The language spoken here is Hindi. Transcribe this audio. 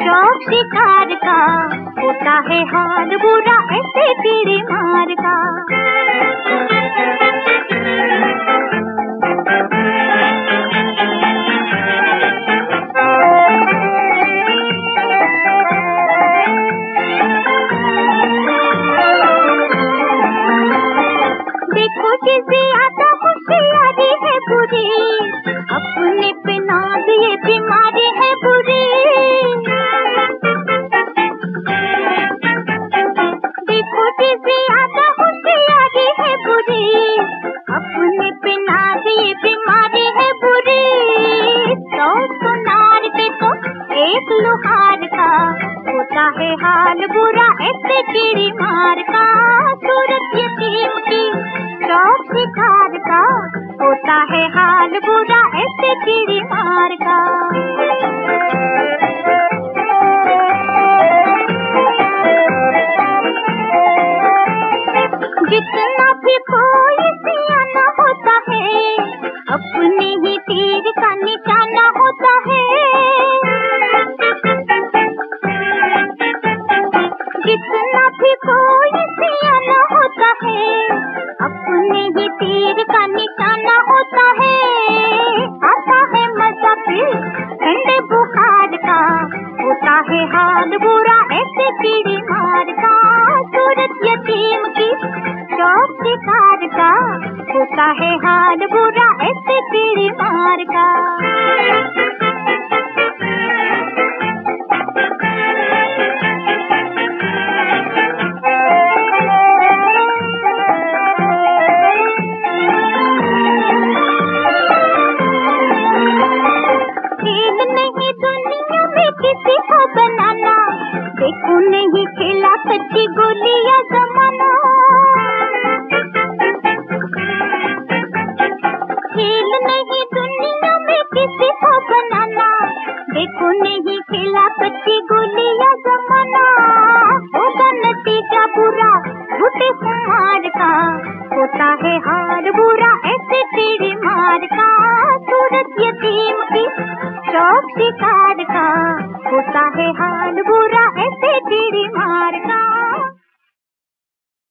शौक शिकार का, होता है हाल बुरा ऐसे पीड़ी मार का। देखो जिसे आता है बुरी। एक लुहार का होता है हाल बुरा ऐसे चिड़ी मार का, सूरत की शौक शिकार का होता है हाल बुरा ऐसे चिड़ी मार का। है हाल बुरा, ऐसे मार का, सूरत यतीम की शिकार का, होता है हाल बुरा। बुरा ऐसे मार का सूरत यतीम की शिकार का होता है हाल बुरा।